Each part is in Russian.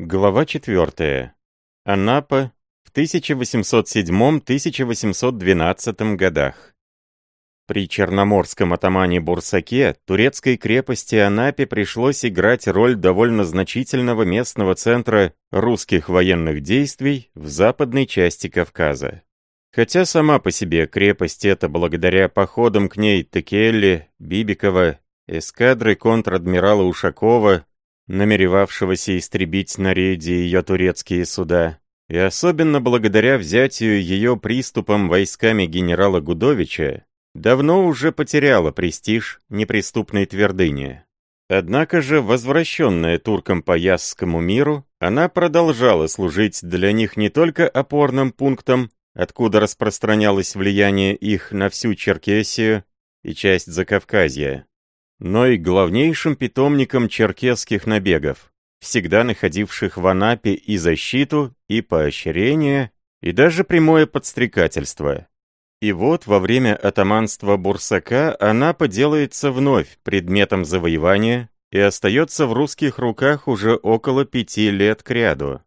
Глава 4. Анапа в 1807-1812 годах. При черноморском атамане Бурсаке турецкой крепости Анапе пришлось играть роль довольно значительного местного центра русских военных действий в западной части Кавказа. Хотя сама по себе крепость эта, благодаря походам к ней Текелли, Бибикова, эскадры контр-адмирала Ушакова, намеревавшегося истребить на рейде ее турецкие суда, и особенно благодаря взятию ее приступом войсками генерала Гудовича, давно уже потеряла престиж неприступной твердыни. Однако же, возвращенная туркам по Ясскому миру, она продолжала служить для них не только опорным пунктом, откуда распространялось влияние их на всю Черкесию и часть Закавказья, но и главнейшим питомником черкесских набегов, всегда находивших в Анапе и защиту, и поощрение, и даже прямое подстрекательство. И вот во время атаманства Бурсака Анапа делается вновь предметом завоевания и остается в русских руках уже около пяти лет кряду.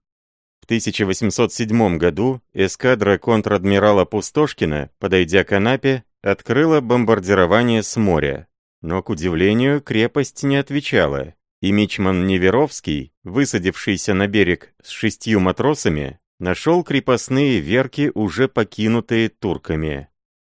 В 1807 году эскадра контр-адмирала Пустошкина, подойдя к Анапе, открыла бомбардирование с моря. Но, к удивлению, крепость не отвечала, и Мичман Неверовский, высадившийся на берег с шестью матросами, нашел крепостные верки, уже покинутые турками.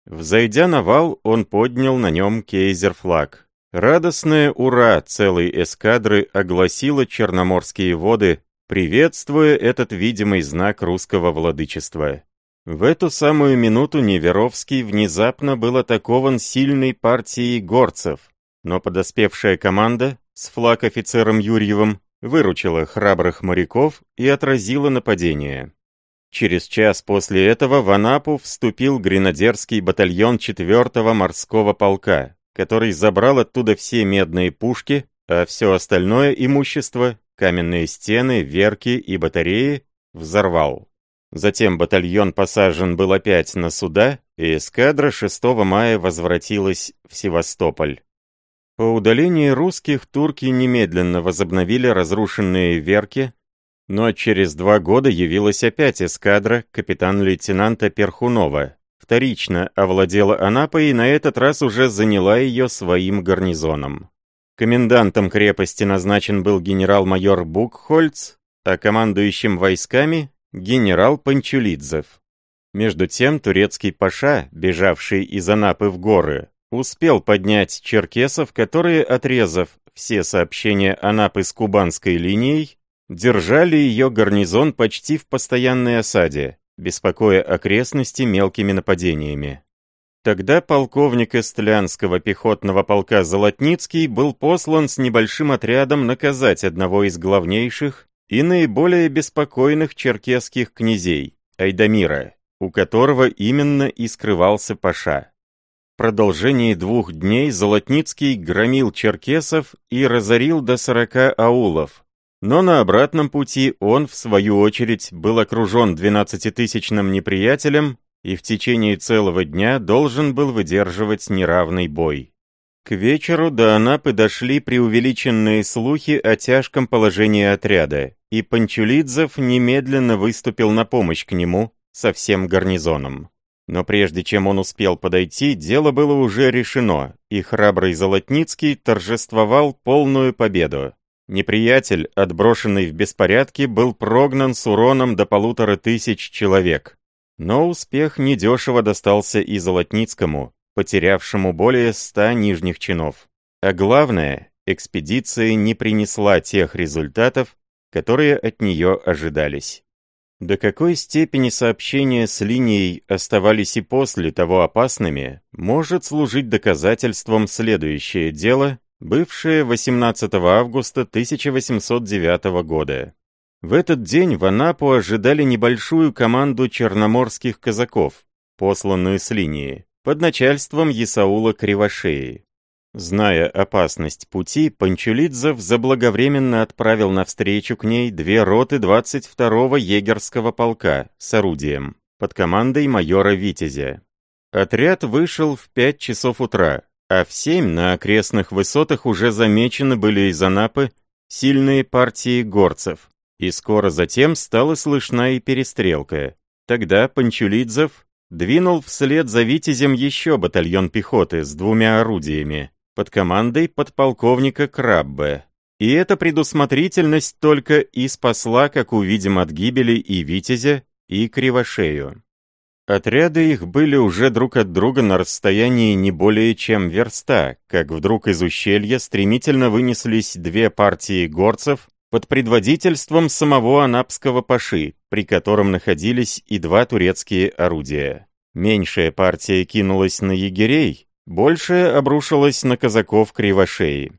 Взойдя на вал, он поднял на нем кейзер-флаг. Радостное «Ура!» целой эскадры огласило черноморские воды, приветствуя этот видимый знак русского владычества. В эту самую минуту Неверовский внезапно был атакован сильной партией горцев, но подоспевшая команда с флаг-офицером Юрьевым выручила храбрых моряков и отразила нападение. Через час после этого в Анапу вступил гренадерский батальон 4-го морского полка, который забрал оттуда все медные пушки, а все остальное имущество, каменные стены, верки и батареи взорвал. Затем батальон посажен был опять на суда, и эскадра 6 мая возвратилась в Севастополь. По удалении русских турки немедленно возобновили разрушенные верки, но через два года явилась опять эскадра капитан-лейтенанта Перхунова, вторично овладела Анапой и на этот раз уже заняла ее своим гарнизоном. Комендантом крепости назначен был генерал-майор Букхольц, а командующим войсками генерал Панчулидзев. Между тем турецкий паша, бежавший из Анапы в горы, успел поднять черкесов, которые, отрезав все сообщения Анапы с кубанской линией, держали ее гарнизон почти в постоянной осаде, беспокоя окрестности мелкими нападениями. Тогда полковник Эстлянского пехотного полка Золотницкий был послан с небольшим отрядом наказать одного из главнейших и наиболее беспокойных черкесских князей, Айдамира, у которого именно и скрывался Паша. В продолжении двух дней Золотницкий громил черкесов и разорил до сорока аулов, но на обратном пути он, в свою очередь, был окружен двенадцатитысячным неприятелем и в течение целого дня должен был выдерживать неравный бой. К вечеру до Анапы дошли преувеличенные слухи о тяжком положении отряда, и Панчулидзев немедленно выступил на помощь к нему со всем гарнизоном. Но прежде чем он успел подойти, дело было уже решено, и храбрый Золотницкий торжествовал полную победу. Неприятель, отброшенный в беспорядке, был прогнан с уроном до полутора тысяч человек. Но успех недешево достался и Золотницкому, потерявшему более ста нижних чинов. А главное, экспедиция не принесла тех результатов, которые от нее ожидались. До какой степени сообщения с линией оставались и после того опасными, может служить доказательством следующее дело, бывшее 18 августа 1809 года. В этот день в Анапу ожидали небольшую команду черноморских казаков, посланную с линии под начальством Исаула Кривошеи. Зная опасность пути, Панчулидзев заблаговременно отправил навстречу к ней две роты 22-го егерского полка с орудием под командой майора Витязя. Отряд вышел в 5 часов утра, а в 7 на окрестных высотах уже замечены были из Анапы сильные партии горцев, И скоро затем стала слышна и перестрелка. Тогда Панчулидзев двинул вслед за Витязем еще батальон пехоты с двумя орудиями под командой подполковника Краббе. И эта предусмотрительность только и спасла, как увидим, от гибели и Витязя, и Кривошею. Отряды их были уже друг от друга на расстоянии не более чем верста, как вдруг из ущелья стремительно вынеслись две партии горцев под предводительством самого анапского паши, при котором находились и два турецкие орудия. Меньшая партия кинулась на егерей, большая обрушилась на казаков Кривошеи.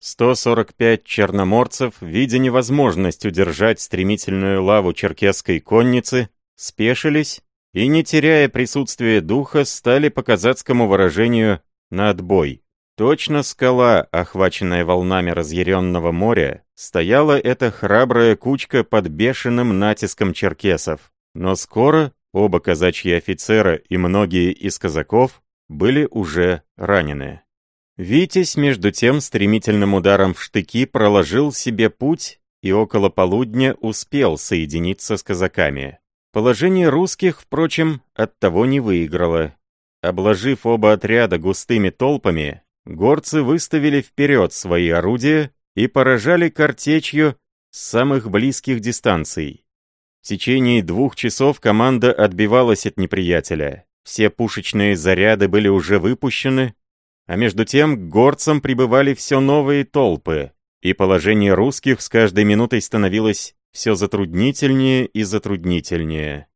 145 черноморцев, видя невозможность удержать стремительную лаву черкесской конницы, спешились и, не теряя присутствия духа, стали по казацкому выражению «на отбой». Точно скала, охваченная волнами разъяренного моря, стояла эта храбрая кучка под бешеным натиском черкесов. Но скоро оба казачьи офицера и многие из казаков были уже ранены. Витязь, между тем, стремительным ударом в штыки проложил себе путь и около полудня успел соединиться с казаками. Положение русских, впрочем, оттого не выиграло. Обложив оба отряда густыми толпами, горцы выставили вперед свои орудия и поражали картечью с самых близких дистанций. В течение двух часов команда отбивалась от неприятеля. Все пушечные заряды были уже выпущены, а между тем к горцам прибывали все новые толпы, и положение русских с каждой минутой становилось все затруднительнее и затруднительнее.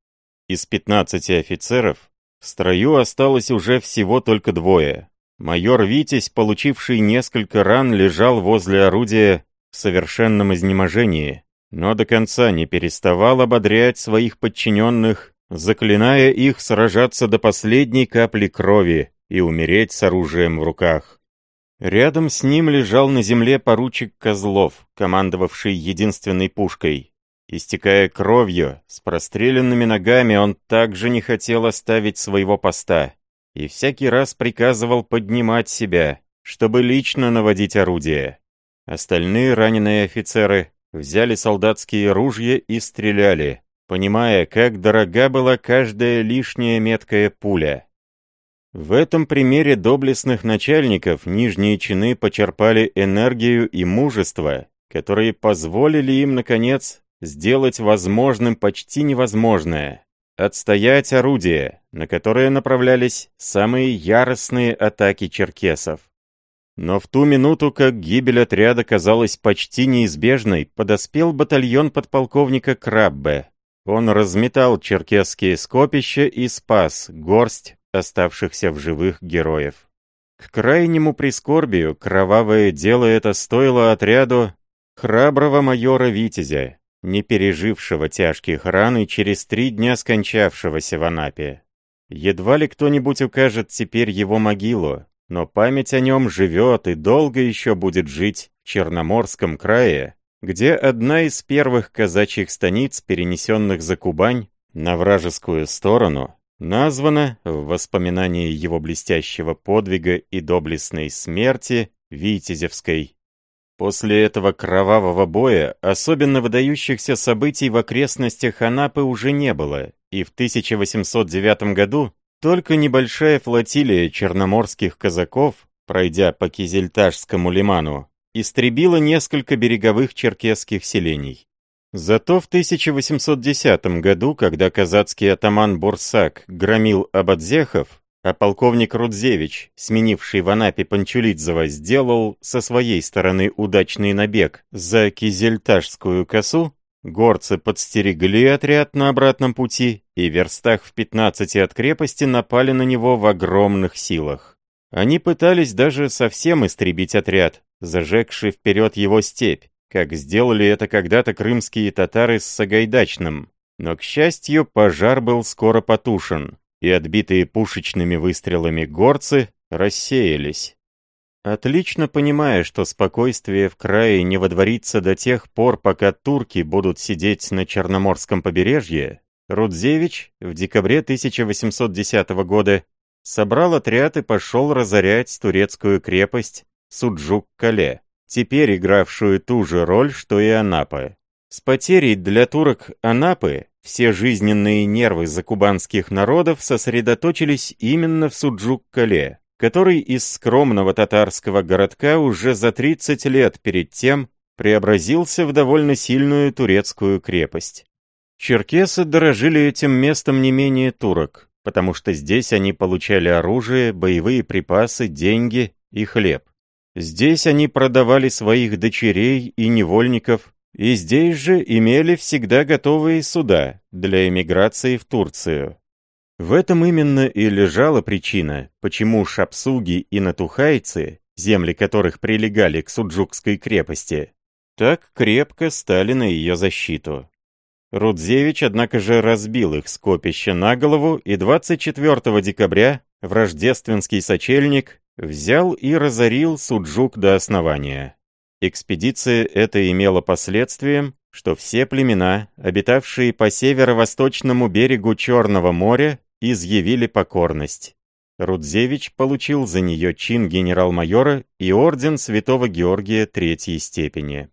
Из 15 офицеров в строю осталось уже всего только двое. Майор Витязь, получивший несколько ран, лежал возле орудия в совершенном изнеможении, но до конца не переставал ободрять своих подчиненных, заклиная их сражаться до последней капли крови и умереть с оружием в руках. Рядом с ним лежал на земле поручик Козлов, командовавший единственной пушкой. Истекая кровью, с простреленными ногами, он также не хотел оставить своего поста и всякий раз приказывал поднимать себя, чтобы лично наводить орудие. Остальные раненые офицеры взяли солдатские ружья и стреляли, понимая, как дорога была каждая лишняя меткая пуля. В этом примере доблестных начальников нижние чины почерпали энергию и мужество, которые позволили им, наконец, сделать возможным почти невозможное — отстоять орудие, на которое направлялись самые яростные атаки черкесов. Но в ту минуту, как гибель отряда казалась почти неизбежной, подоспел батальон подполковника Краббе. Он разметал черкесские скопища и спас горсть оставшихся в живых героев. К крайнему прискорбию кровавое дело это стоило отряду храброго майора Витязя, не пережившего тяжких ран и через три дня скончавшегося в Анапе. Едва ли кто-нибудь укажет теперь его могилу, но память о нем живет и долго еще будет жить в Черноморском крае, где одна из первых казачьих станиц, перенесенных за Кубань на вражескую сторону, названа в воспоминании его блестящего подвига и доблестной смерти Витязевской. После этого кровавого боя особенно выдающихся событий в окрестностях Анапы уже не было, и в 1809 году только небольшая флотилия черноморских казаков, пройдя по Кизельташскому лиману, истребила несколько береговых черкесских селений. Зато в 1810 году, когда казацкий атаман Бурсак громил Абадзехов, а полковник Рудзевич, сменивший в Анапе Панчулидзова, сделал со своей стороны удачный набег за Кизельташскую косу, горцы подстерегли отряд на обратном пути и верстах в 15 от крепости напали на него в огромных силах. Они пытались даже совсем истребить отряд, зажегший вперед его степь, как сделали это когда-то крымские татары с Сагайдачным. Но, к счастью, пожар был скоро потушен, и отбитые пушечными выстрелами горцы рассеялись. Отлично понимая, что спокойствие в крае не водворится до тех пор, пока турки будут сидеть на Черноморском побережье, Рудзевич в декабре 1810 года собрал отряд и пошел разорять турецкую крепость Суджук-Кале теперь игравшую ту же роль, что и Анапа. С потерей для турок Анапы все жизненные нервы закубанских народов сосредоточились именно в Суджук-Кале, который из скромного татарского городка уже за 30 лет перед тем преобразился в довольно сильную турецкую крепость. Черкесы дорожили этим местом не менее турок, потому что здесь они получали оружие, боевые припасы, деньги и хлеб. Здесь они продавали своих дочерей и невольников, и здесь же имели всегда готовые суда для эмиграции в Турцию. В этом именно и лежала причина, почему шапсуги и натухайцы, земли которых прилегали к Суджукской крепости, так крепко стали на ее защиту. Рудзевич, однако же, разбил их скопище на голову, и 24 декабря в рождественский сочельник взял и разорил Суджук до основания. Экспедиция эта имела последствием, что все племена, обитавшие по северо-восточному берегу Черного моря, изъявили покорность. Рудзевич получил за нее чин генерал-майора и орден святого Георгия третьей степени.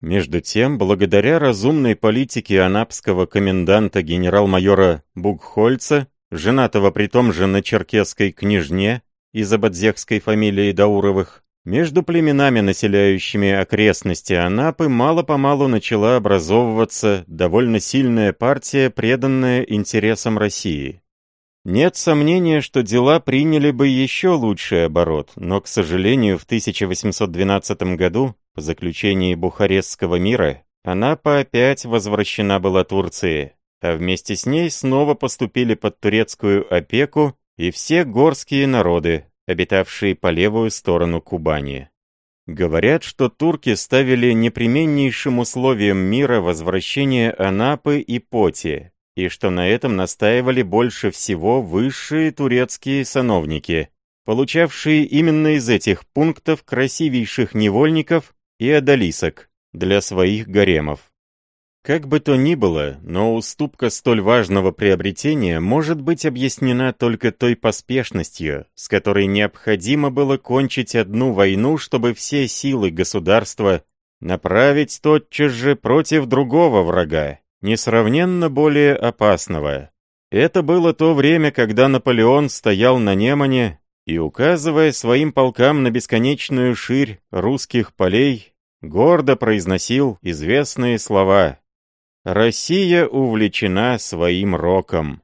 Между тем, благодаря разумной политике анапского коменданта генерал-майора Бугхольца, женатого при том же на черкесской княжне из абадзехской фамилии Дауровых, между племенами, населяющими окрестности Анапы, мало-помалу начала образовываться довольно сильная партия, преданная интересам России. Нет сомнения, что дела приняли бы еще лучший оборот, но, к сожалению, в 1812 году по заключении Бухарестского мира Анапа опять возвращена была Турции, а вместе с ней снова поступили под турецкую опеку и все горские народы, обитавшие по левую сторону Кубани. Говорят, что турки ставили непременнейшим условием мира возвращение Анапы и Поти, и что на этом настаивали больше всего высшие турецкие сановники, получавшие именно из этих пунктов красивейших невольников и одолисок для своих гаремов. Как бы то ни было, но уступка столь важного приобретения может быть объяснена только той поспешностью, с которой необходимо было кончить одну войну, чтобы все силы государства направить тотчас же против другого врага, несравненно более опасного. Это было то время, когда Наполеон стоял на Немане и, указывая своим полкам на бесконечную ширь русских полей, гордо произносил известные слова «Россия увлечена своим роком».